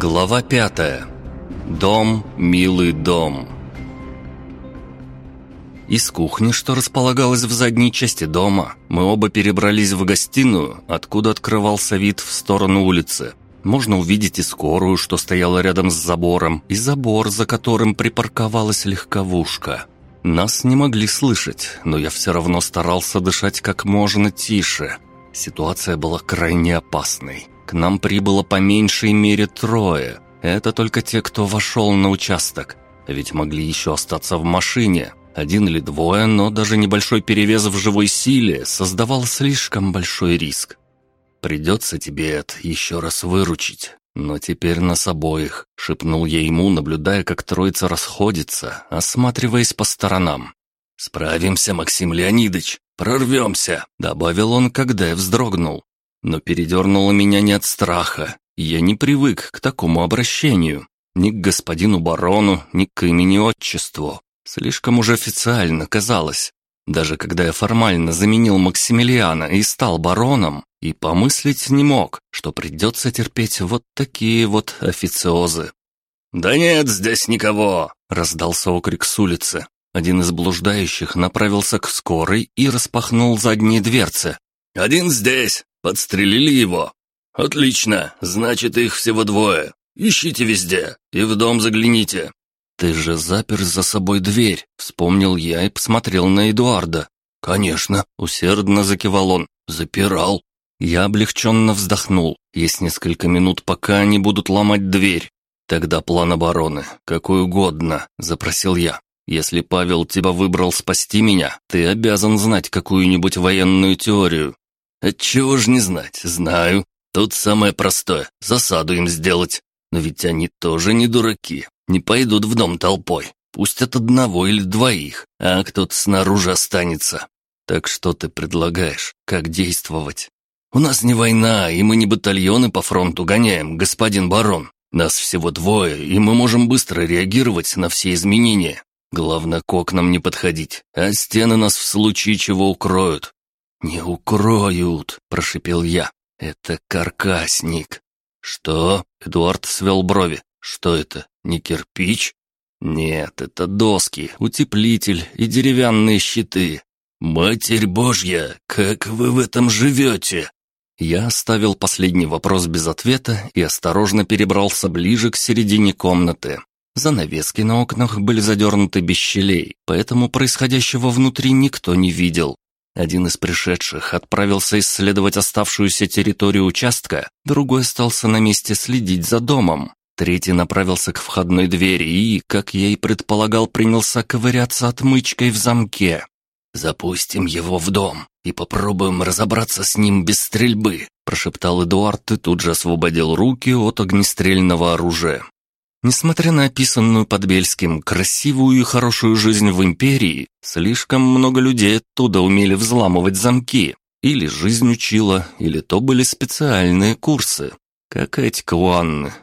Глава пятая. Дом, милый дом. Из кухни, что располагалась в задней части дома, мы оба перебрались в гостиную, откуда открывался вид в сторону улицы. Можно увидеть и скорую, что стояла рядом с забором, и забор, за которым припарковалась легковушка. Нас не могли слышать, но я все равно старался дышать как можно тише. Ситуация была крайне опасной. К нам прибыло по меньшей мере трое. Это только те, кто вошел на участок. Ведь могли еще остаться в машине. Один или двое, но даже небольшой перевес в живой силе создавал слишком большой риск. «Придется тебе, Эд, еще раз выручить. Но теперь нас обоих», — шепнул я ему, наблюдая, как троица расходится, осматриваясь по сторонам. «Справимся, Максим Леонидович, прорвемся», — добавил он, когда я вздрогнул. Но передернуло меня не от страха. Я не привык к такому обращению. Ни к господину барону, ни к имени-отчеству. Слишком уже официально казалось. Даже когда я формально заменил Максимилиана и стал бароном, и помыслить не мог, что придется терпеть вот такие вот официозы. «Да нет здесь никого!» — раздался окрик с улицы. Один из блуждающих направился к скорой и распахнул задние дверцы. «Один здесь! Подстрелили его?» «Отлично! Значит, их всего двое. Ищите везде и в дом загляните». «Ты же запер за собой дверь», — вспомнил я и посмотрел на Эдуарда. «Конечно», — усердно закивал он. «Запирал». Я облегченно вздохнул. Есть несколько минут, пока они будут ломать дверь. «Тогда план обороны, какой угодно», — запросил я. «Если Павел тебя выбрал спасти меня, ты обязан знать какую-нибудь военную теорию». «Отчего ж не знать, знаю. Тут самое простое — засаду им сделать. Но ведь они тоже не дураки, не пойдут в дом толпой. Пусть от одного или двоих, а кто-то снаружи останется. Так что ты предлагаешь, как действовать? У нас не война, и мы не батальоны по фронту гоняем, господин барон. Нас всего двое, и мы можем быстро реагировать на все изменения. Главное, к окнам не подходить, а стены нас в случае чего укроют». «Не укроют», — прошипел я. «Это каркасник». «Что?» — Эдуард свел брови. «Что это? Не кирпич?» «Нет, это доски, утеплитель и деревянные щиты». «Матерь Божья, как вы в этом живете?» Я оставил последний вопрос без ответа и осторожно перебрался ближе к середине комнаты. Занавески на окнах были задернуты без щелей, поэтому происходящего внутри никто не видел. Один из пришедших отправился исследовать оставшуюся территорию участка, другой остался на месте следить за домом. Третий направился к входной двери и, как я и предполагал, принялся ковыряться отмычкой в замке. «Запустим его в дом и попробуем разобраться с ним без стрельбы», прошептал Эдуард и тут же освободил руки от огнестрельного оружия. Несмотря на описанную Подбельским красивую и хорошую жизнь в империи, слишком много людей оттуда умели взламывать замки. Или жизнь учила, или то были специальные курсы, как этика у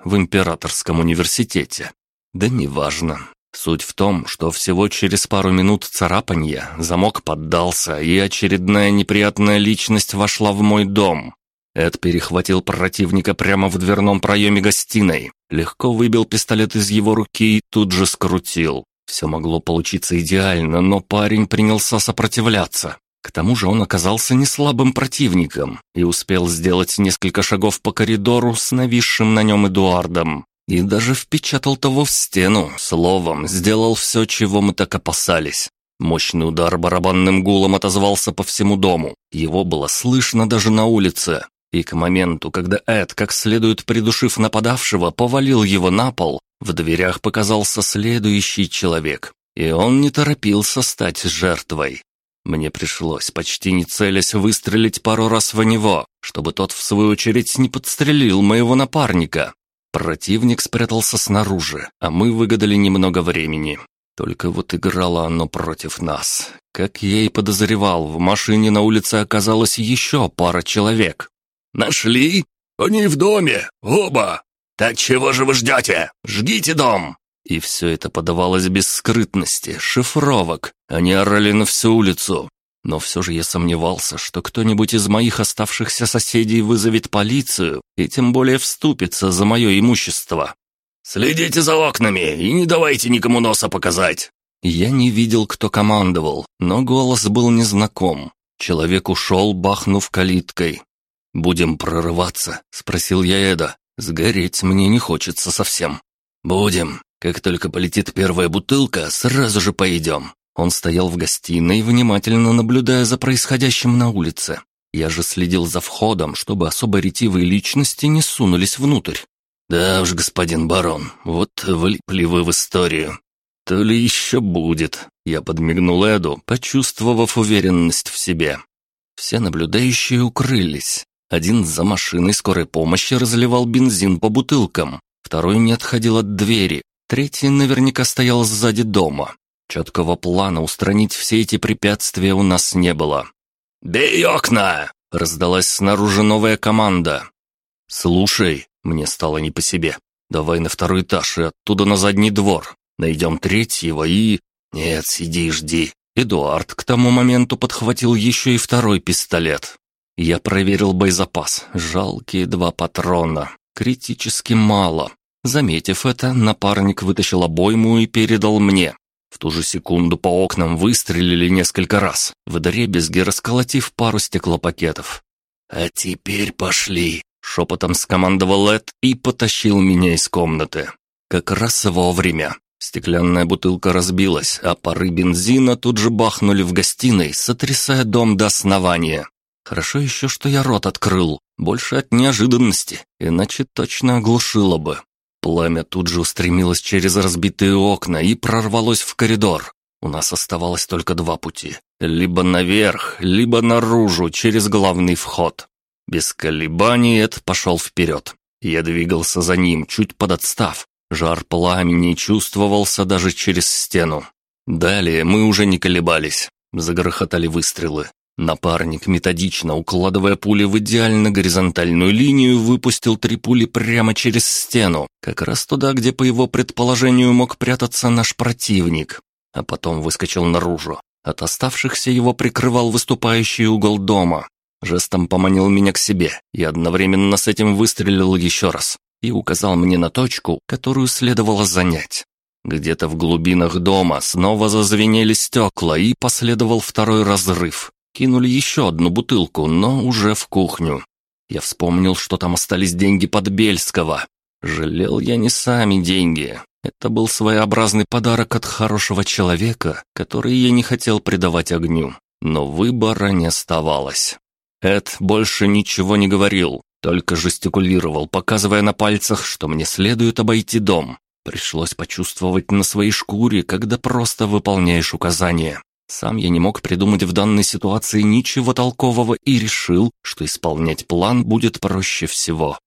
в Императорском университете. Да неважно. Суть в том, что всего через пару минут царапанья замок поддался, и очередная неприятная личность вошла в мой дом. Эд перехватил противника прямо в дверном проеме гостиной, легко выбил пистолет из его руки и тут же скрутил. Все могло получиться идеально, но парень принялся сопротивляться. К тому же он оказался не слабым противником и успел сделать несколько шагов по коридору с нависшим на нем Эдуардом. И даже впечатал того в стену, словом, сделал все, чего мы так опасались. Мощный удар барабанным гулом отозвался по всему дому. Его было слышно даже на улице. И к моменту, когда Эд, как следует придушив нападавшего, повалил его на пол, в дверях показался следующий человек. И он не торопился стать жертвой. Мне пришлось, почти не целясь, выстрелить пару раз в него, чтобы тот, в свою очередь, не подстрелил моего напарника. Противник спрятался снаружи, а мы выгадали немного времени. Только вот играло оно против нас. Как я и подозревал, в машине на улице оказалось еще пара человек. «Нашли? Они в доме, оба! Так чего же вы ждете? Жгите дом!» И все это подавалось без скрытности, шифровок. Они орали на всю улицу. Но все же я сомневался, что кто-нибудь из моих оставшихся соседей вызовет полицию и тем более вступится за мое имущество. «Следите за окнами и не давайте никому носа показать!» Я не видел, кто командовал, но голос был незнаком. Человек ушел, бахнув калиткой. «Будем прорываться?» — спросил я Эда. «Сгореть мне не хочется совсем». «Будем. Как только полетит первая бутылка, сразу же пойдем». Он стоял в гостиной, внимательно наблюдая за происходящим на улице. Я же следил за входом, чтобы особо ретивые личности не сунулись внутрь. «Да уж, господин барон, вот влипли вы в историю. То ли еще будет», — я подмигнул Эду, почувствовав уверенность в себе. Все наблюдающие укрылись. Один за машиной скорой помощи разливал бензин по бутылкам, второй не отходил от двери, третий наверняка стоял сзади дома. Четкого плана устранить все эти препятствия у нас не было. «Бей окна!» — раздалась снаружи новая команда. «Слушай», — мне стало не по себе, — «давай на второй этаж и оттуда на задний двор. Найдем третьего и...» «Нет, сиди и жди». Эдуард к тому моменту подхватил еще и второй пистолет. Я проверил боезапас. Жалкие два патрона. Критически мало. Заметив это, напарник вытащил обойму и передал мне. В ту же секунду по окнам выстрелили несколько раз, вдребезги расколотив пару стеклопакетов. «А теперь пошли!» — шепотом скомандовал Эд и потащил меня из комнаты. Как раз вовремя. Стеклянная бутылка разбилась, а пары бензина тут же бахнули в гостиной, сотрясая дом до основания. Хорошо еще, что я рот открыл, больше от неожиданности, иначе точно оглушило бы. Пламя тут же устремилось через разбитые окна и прорвалось в коридор. У нас оставалось только два пути. Либо наверх, либо наружу, через главный вход. Без колебаний Эд пошел вперед. Я двигался за ним, чуть подотстав. Жар пламени чувствовался даже через стену. Далее мы уже не колебались. Загрохотали выстрелы. Напарник, методично укладывая пули в идеально горизонтальную линию, выпустил три пули прямо через стену, как раз туда, где, по его предположению, мог прятаться наш противник, а потом выскочил наружу. От оставшихся его прикрывал выступающий угол дома. Жестом поманил меня к себе и одновременно с этим выстрелил еще раз и указал мне на точку, которую следовало занять. Где-то в глубинах дома снова зазвенели стекла и последовал второй разрыв. Кинули еще одну бутылку, но уже в кухню. Я вспомнил, что там остались деньги Подбельского. Жалел я не сами деньги. Это был своеобразный подарок от хорошего человека, который я не хотел предавать огню. Но выбора не оставалось. Эд больше ничего не говорил, только жестикулировал, показывая на пальцах, что мне следует обойти дом. Пришлось почувствовать на своей шкуре, когда просто выполняешь указания. Сам я не мог придумать в данной ситуации ничего толкового и решил, что исполнять план будет проще всего.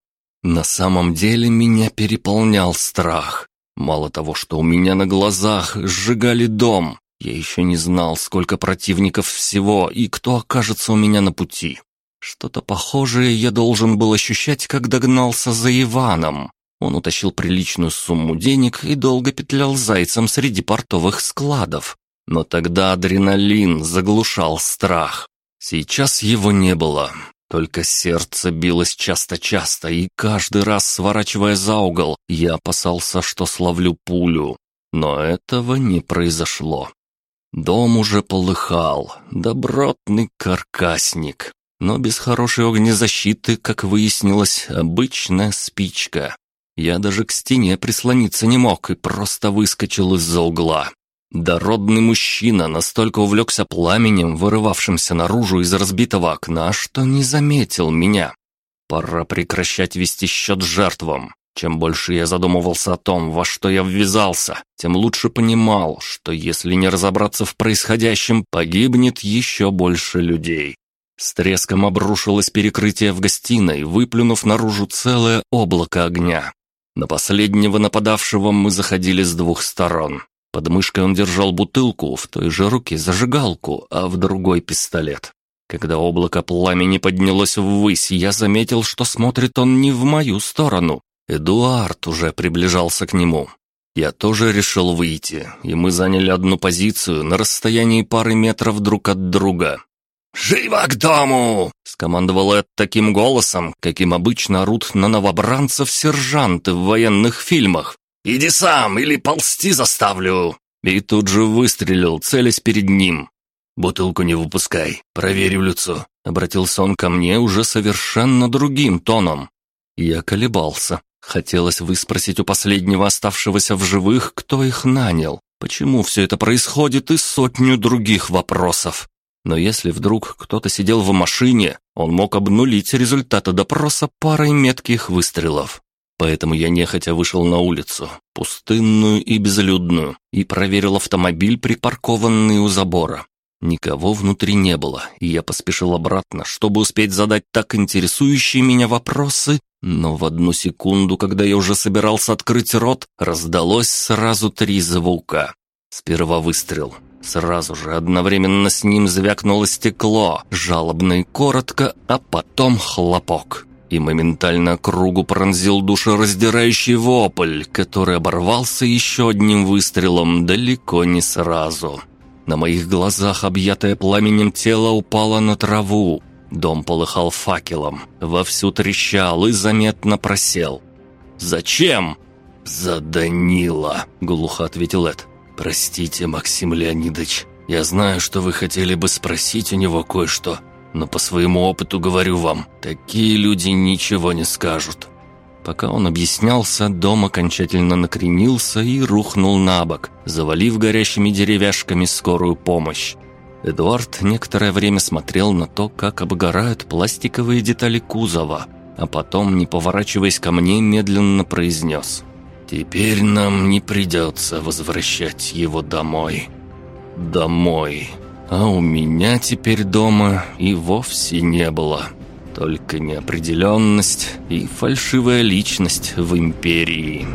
На самом деле меня переполнял страх. Мало того, что у меня на глазах сжигали дом, я еще не знал, сколько противников всего и кто окажется у меня на пути. Что-то похожее я должен был ощущать, когда гнался за Иваном. Он утащил приличную сумму денег и долго петлял зайцем среди портовых складов, но тогда адреналин заглушал страх. Сейчас его не было. Только сердце билось часто-часто, и каждый раз, сворачивая за угол, я опасался, что словлю пулю. Но этого не произошло. Дом уже полыхал, добротный каркасник, но без хорошей огнезащиты, как выяснилось, обычная спичка. Я даже к стене прислониться не мог и просто выскочил из-за угла. Дородный мужчина настолько увлекся пламенем, вырывавшимся наружу из разбитого окна, что не заметил меня. Пора прекращать вести счет жертвам. Чем больше я задумывался о том, во что я ввязался, тем лучше понимал, что если не разобраться в происходящем, погибнет еще больше людей. С треском обрушилось перекрытие в гостиной, выплюнув наружу целое облако огня. На последнего нападавшего мы заходили с двух сторон. Под мышкой он держал бутылку, в той же руке зажигалку, а в другой пистолет. Когда облако пламени поднялось ввысь, я заметил, что смотрит он не в мою сторону. Эдуард уже приближался к нему. Я тоже решил выйти, и мы заняли одну позицию на расстоянии пары метров друг от друга. «Живо к дому!» — скомандовал Эд таким голосом, каким обычно орут на новобранцев сержанты в военных фильмах. «Иди сам, или ползти заставлю!» И тут же выстрелил, целясь перед ним. «Бутылку не выпускай, проверю лицо», — обратился он ко мне уже совершенно другим тоном. Я колебался. Хотелось выспросить у последнего оставшегося в живых, кто их нанял, почему все это происходит и сотню других вопросов. Но если вдруг кто-то сидел в машине, он мог обнулить результаты допроса парой метких выстрелов. Поэтому я нехотя вышел на улицу, пустынную и безлюдную, и проверил автомобиль, припаркованный у забора. Никого внутри не было, и я поспешил обратно, чтобы успеть задать так интересующие меня вопросы, но в одну секунду, когда я уже собирался открыть рот, раздалось сразу три звука. Сперва выстрел. Сразу же одновременно с ним звякнуло стекло, жалобно и коротко, а потом хлопок. И моментально кругу пронзил душераздирающий вопль, который оборвался еще одним выстрелом далеко не сразу. На моих глазах объятое пламенем тело упало на траву. Дом полыхал факелом, вовсю трещал и заметно просел. «Зачем?» «За Данила», — глухо ответил Эд. «Простите, Максим Леонидович, я знаю, что вы хотели бы спросить у него кое-что, но по своему опыту говорю вам, такие люди ничего не скажут. Пока он объяснялся, дом окончательно накренился и рухнул на бок, завалив горящими деревяшками скорую помощь. Эдуард некоторое время смотрел на то, как обгорают пластиковые детали кузова, а потом, не поворачиваясь ко мне, медленно произнес «Теперь нам не придется возвращать его домой. Домой. А у меня теперь дома и вовсе не было». Только неопределенность и фальшивая личность в империи.